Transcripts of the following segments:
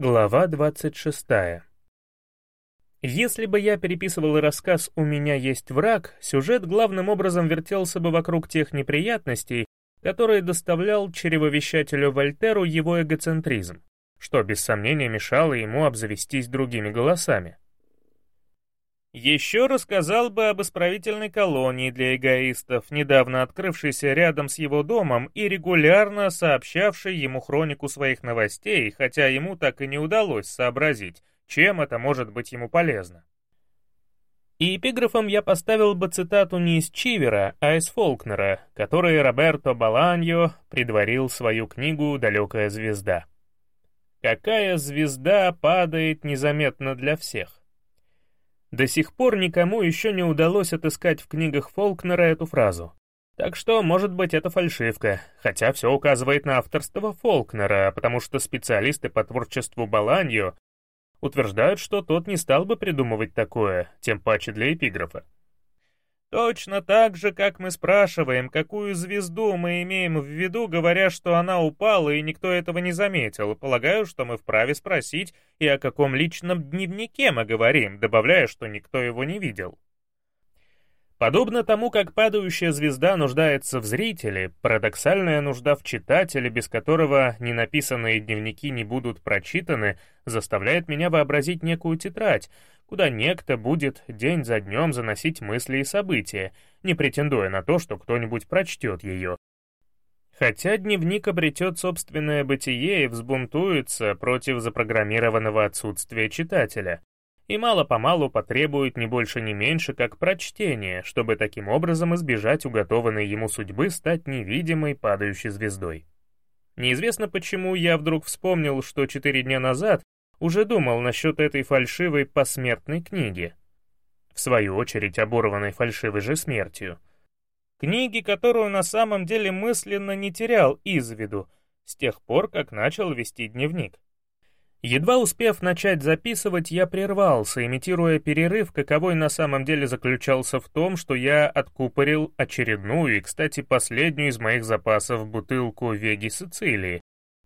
Глава 26. Если бы я переписывал рассказ «У меня есть враг», сюжет главным образом вертелся бы вокруг тех неприятностей, которые доставлял чревовещателю Вольтеру его эгоцентризм, что без сомнения мешало ему обзавестись другими голосами. Еще рассказал бы об исправительной колонии для эгоистов, недавно открывшейся рядом с его домом и регулярно сообщавшей ему хронику своих новостей, хотя ему так и не удалось сообразить, чем это может быть ему полезно. И эпиграфом я поставил бы цитату не из Чивера, а из Фолкнера, который Роберто Баланьо предварил свою книгу «Далекая звезда». «Какая звезда падает незаметно для всех?» До сих пор никому еще не удалось отыскать в книгах Фолкнера эту фразу. Так что, может быть, это фальшивка, хотя все указывает на авторство Фолкнера, потому что специалисты по творчеству Баланьо утверждают, что тот не стал бы придумывать такое, тем паче для эпиграфа. Точно так же, как мы спрашиваем, какую звезду мы имеем в виду, говоря, что она упала и никто этого не заметил, полагаю, что мы вправе спросить, и о каком личном дневнике мы говорим, добавляя, что никто его не видел. Подобно тому, как падающая звезда нуждается в зрителе, парадоксальная нужда в читателе, без которого ненаписанные дневники не будут прочитаны, заставляет меня вообразить некую тетрадь, куда некто будет день за днем заносить мысли и события, не претендуя на то, что кто-нибудь прочтет ее. Хотя дневник обретет собственное бытие и взбунтуется против запрограммированного отсутствия читателя и мало-помалу потребует не больше ни меньше, как прочтение, чтобы таким образом избежать уготованной ему судьбы стать невидимой падающей звездой. Неизвестно почему я вдруг вспомнил, что четыре дня назад уже думал насчет этой фальшивой посмертной книги, в свою очередь оборванной фальшивой же смертью. Книги, которую на самом деле мысленно не терял из виду, с тех пор, как начал вести дневник. Едва успев начать записывать, я прервался, имитируя перерыв, каковой на самом деле заключался в том, что я откупорил очередную и, кстати, последнюю из моих запасов бутылку Веги Сицилии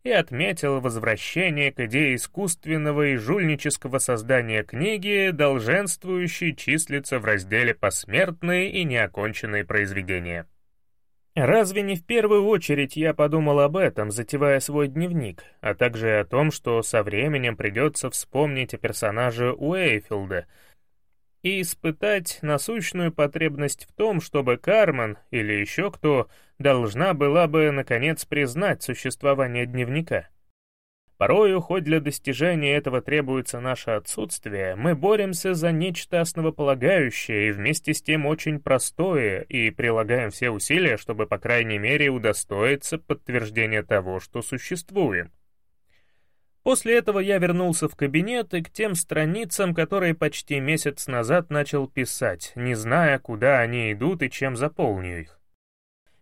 и отметил возвращение к идее искусственного и жульнического создания книги, долженствующей числиться в разделе «Посмертные и неоконченные произведения». Разве не в первую очередь я подумал об этом, затевая свой дневник, а также о том, что со временем придется вспомнить о персонаже Уэйфилда и испытать насущную потребность в том, чтобы Кармен или еще кто должна была бы, наконец, признать существование дневника. Порою, хоть для достижения этого требуется наше отсутствие, мы боремся за нечто основополагающее и вместе с тем очень простое и прилагаем все усилия, чтобы, по крайней мере, удостоиться подтверждения того, что существуем. После этого я вернулся в кабинет и к тем страницам, которые почти месяц назад начал писать, не зная, куда они идут и чем заполню их.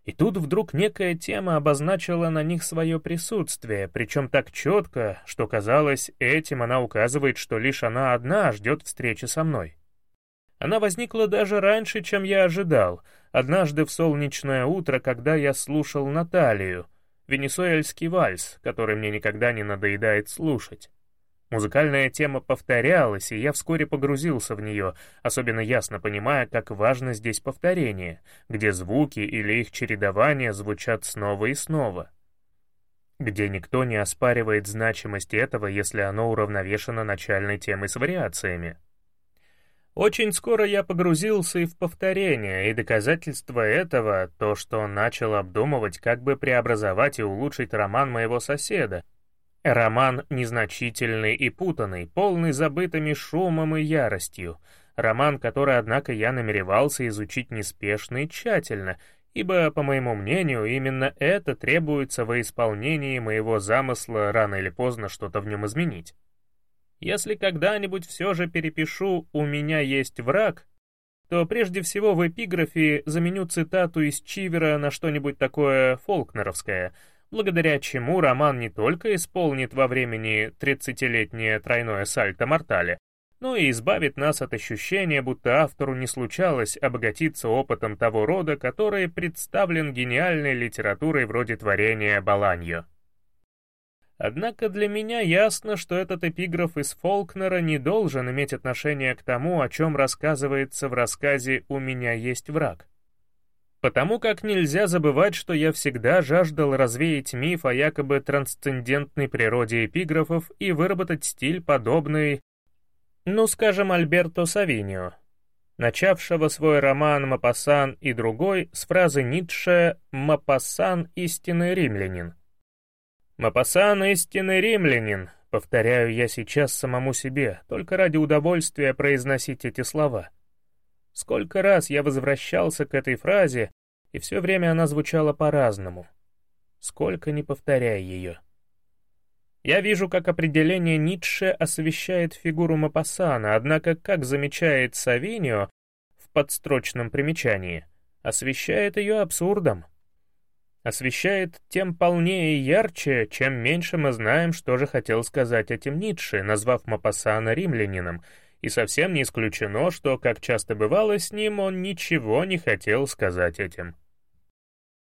И тут вдруг некая тема обозначила на них свое присутствие, причем так четко, что казалось, этим она указывает, что лишь она одна ждет встречи со мной. Она возникла даже раньше, чем я ожидал, однажды в солнечное утро, когда я слушал Наталию, венесуэльский вальс, который мне никогда не надоедает слушать. Музыкальная тема повторялась, и я вскоре погрузился в нее, особенно ясно понимая, как важно здесь повторение, где звуки или их чередование звучат снова и снова. Где никто не оспаривает значимость этого, если оно уравновешено начальной темой с вариациями. Очень скоро я погрузился и в повторение, и доказательство этого — то, что начал обдумывать, как бы преобразовать и улучшить роман моего соседа, Роман незначительный и путанный, полный забытыми шумом и яростью. Роман, который, однако, я намеревался изучить неспешно и тщательно, ибо, по моему мнению, именно это требуется во исполнении моего замысла рано или поздно что-то в нем изменить. Если когда-нибудь все же перепишу «У меня есть враг», то прежде всего в эпиграфе заменю цитату из Чивера на что-нибудь такое фолкнеровское — благодаря чему роман не только исполнит во времени 30-летнее тройное сальто мортале, ну и избавит нас от ощущения, будто автору не случалось обогатиться опытом того рода, который представлен гениальной литературой вроде творения Баланьо. Однако для меня ясно, что этот эпиграф из Фолкнера не должен иметь отношения к тому, о чем рассказывается в рассказе «У меня есть враг». Потому как нельзя забывать, что я всегда жаждал развеять миф о якобы трансцендентной природе эпиграфов и выработать стиль, подобный, ну, скажем, Альберто Савиньо, начавшего свой роман «Мапассан» и другой с фразы Ницше «Мапассан — истинный римлянин». «Мапассан — истинный римлянин», повторяю я сейчас самому себе, только ради удовольствия произносить эти слова. Сколько раз я возвращался к этой фразе, и все время она звучала по-разному. Сколько не повторяя ее. Я вижу, как определение Ницше освещает фигуру Мапассана, однако, как замечает Савинио в подстрочном примечании, освещает ее абсурдом освещает тем полнее и ярче, чем меньше мы знаем, что же хотел сказать этим Ницше, назвав Мапассана римлянином, и совсем не исключено, что, как часто бывало с ним, он ничего не хотел сказать этим.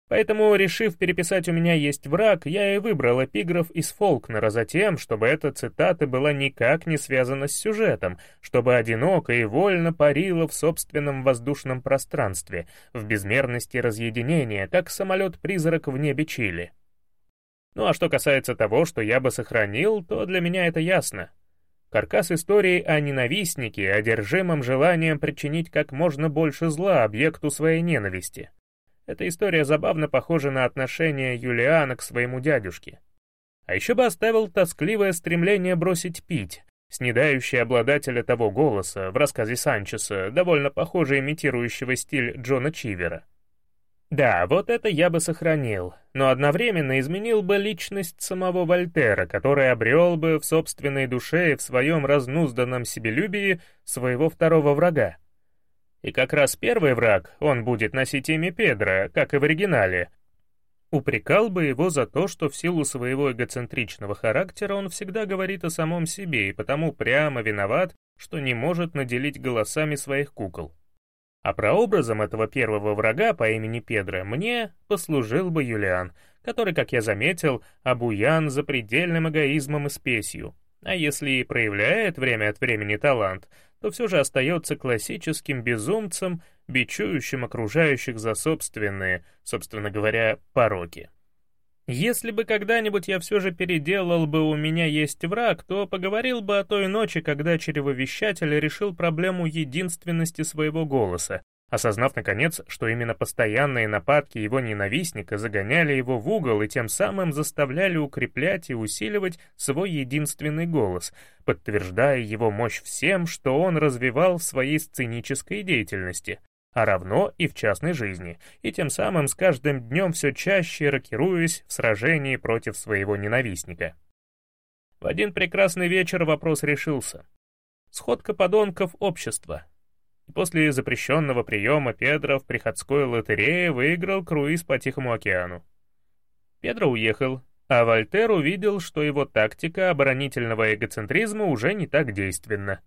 Поэтому, решив переписать «У меня есть враг», я и выбрал эпиграф из Фолкнера за тем, чтобы эта цитата была никак не связана с сюжетом, чтобы одиноко и вольно парила в собственном воздушном пространстве, в безмерности разъединения, как самолет-призрак в небе Чили. Ну а что касается того, что я бы сохранил, то для меня это ясно. Каркас истории о ненавистнике, одержимом желанием причинить как можно больше зла объекту своей ненависти — эта история забавно похожа на отношение Юлиана к своему дядюшке. А еще бы оставил тоскливое стремление бросить пить, снедающий обладателя того голоса в рассказе Санчеса, довольно похоже имитирующего стиль Джона Чивера. Да, вот это я бы сохранил, но одновременно изменил бы личность самого Вольтера, который обрел бы в собственной душе и в своем разнузданном себелюбии своего второго врага. И как раз первый враг, он будет носить имя Педро, как и в оригинале, упрекал бы его за то, что в силу своего эгоцентричного характера он всегда говорит о самом себе и потому прямо виноват, что не может наделить голосами своих кукол. А прообразом этого первого врага по имени Педро мне послужил бы Юлиан, который, как я заметил, обуян запредельным эгоизмом и спесью, а если и проявляет время от времени талант, то все же остается классическим безумцем, бичующим окружающих за собственные, собственно говоря, пороки. Если бы когда-нибудь я все же переделал бы «У меня есть враг», то поговорил бы о той ночи, когда чревовещатель решил проблему единственности своего голоса, осознав, наконец, что именно постоянные нападки его ненавистника загоняли его в угол и тем самым заставляли укреплять и усиливать свой единственный голос, подтверждая его мощь всем, что он развивал в своей сценической деятельности, а равно и в частной жизни, и тем самым с каждым днем все чаще рокируясь в сражении против своего ненавистника. В один прекрасный вечер вопрос решился. Сходка подонков общества, После запрещенного приема Педро в приходской лотерее выиграл круиз по Тихому океану. Педро уехал, а Вольтер увидел, что его тактика оборонительного эгоцентризма уже не так действенна.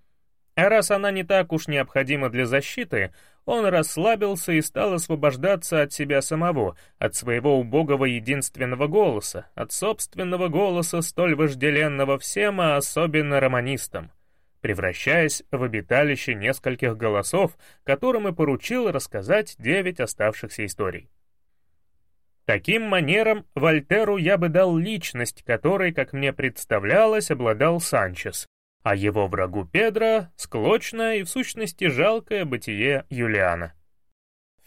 А раз она не так уж необходима для защиты, он расслабился и стал освобождаться от себя самого, от своего убогого единственного голоса, от собственного голоса, столь вожделенного всем, а особенно романистам — превращаясь в обиталище нескольких голосов, которым и поручил рассказать девять оставшихся историй. Таким манером Вольтеру я бы дал личность, которой, как мне представлялось, обладал Санчес, а его врагу Педро — склочное и в сущности жалкое бытие Юлиана.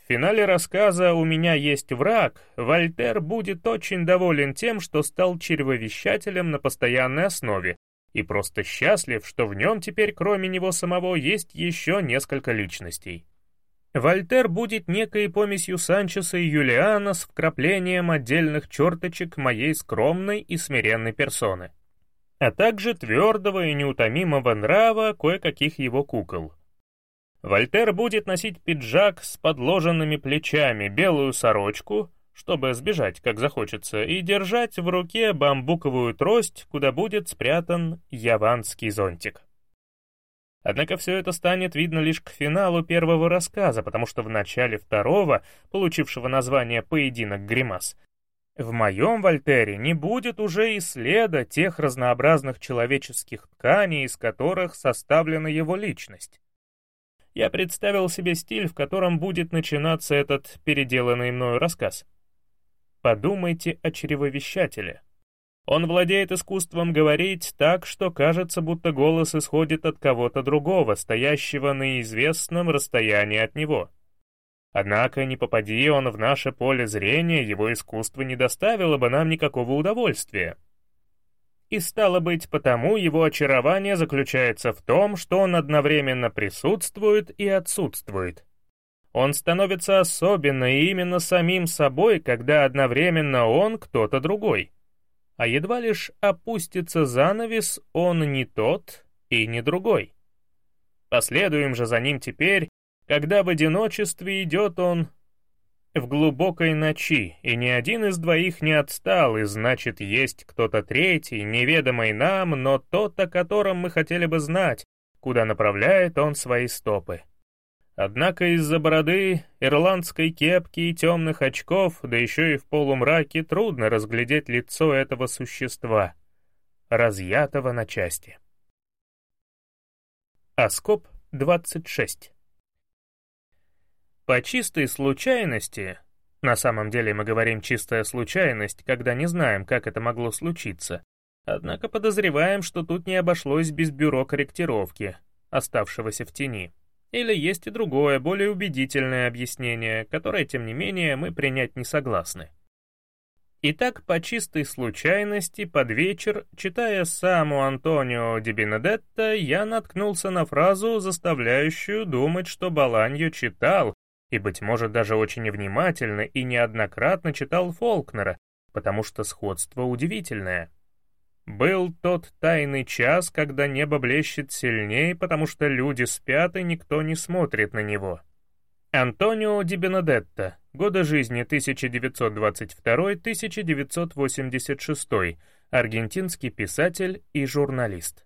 В финале рассказа «У меня есть враг» Вольтер будет очень доволен тем, что стал червовещателем на постоянной основе, и просто счастлив, что в нем теперь кроме него самого есть еще несколько личностей. Вольтер будет некой помесью Санчеса и Юлиана с вкраплением отдельных черточек моей скромной и смиренной персоны, а также твердого и неутомимого нрава кое-каких его кукол. Вольтер будет носить пиджак с подложенными плечами, белую сорочку, чтобы сбежать, как захочется, и держать в руке бамбуковую трость, куда будет спрятан яванский зонтик. Однако все это станет видно лишь к финалу первого рассказа, потому что в начале второго, получившего название «Поединок гримас», в моем Вольтере не будет уже и следа тех разнообразных человеческих тканей, из которых составлена его личность. Я представил себе стиль, в котором будет начинаться этот переделанный мною рассказ. Подумайте о чревовещателе. Он владеет искусством говорить так, что кажется, будто голос исходит от кого-то другого, стоящего на известном расстоянии от него. Однако, не попади он в наше поле зрения, его искусство не доставило бы нам никакого удовольствия. И стало быть, потому его очарование заключается в том, что он одновременно присутствует и отсутствует. Он становится особенно именно самим собой, когда одновременно он кто-то другой а едва лишь опустится занавес, он не тот и не другой. Последуем же за ним теперь, когда в одиночестве идет он в глубокой ночи, и ни один из двоих не отстал, и значит, есть кто-то третий, неведомый нам, но тот, о котором мы хотели бы знать, куда направляет он свои стопы. Однако из-за бороды, ирландской кепки и темных очков, да еще и в полумраке, трудно разглядеть лицо этого существа, разъятого на части. Аскоп 26 По чистой случайности, на самом деле мы говорим «чистая случайность», когда не знаем, как это могло случиться, однако подозреваем, что тут не обошлось без бюро корректировки, оставшегося в тени. Или есть и другое, более убедительное объяснение, которое, тем не менее, мы принять не согласны. Итак, по чистой случайности, под вечер, читая саму Антонио Ди Бенедетто, я наткнулся на фразу, заставляющую думать, что Баланьо читал, и, быть может, даже очень внимательно и неоднократно читал Фолкнера, потому что сходство удивительное. Был тот тайный час, когда небо блещет сильнее, потому что люди спят и никто не смотрит на него. Антонио Ди Бенедетто, годы жизни 1922-1986, аргентинский писатель и журналист.